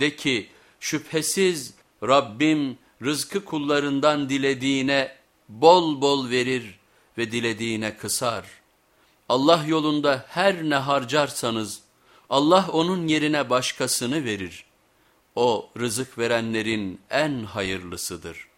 De ki şüphesiz Rabbim rızkı kullarından dilediğine bol bol verir ve dilediğine kısar. Allah yolunda her ne harcarsanız Allah onun yerine başkasını verir. O rızık verenlerin en hayırlısıdır.''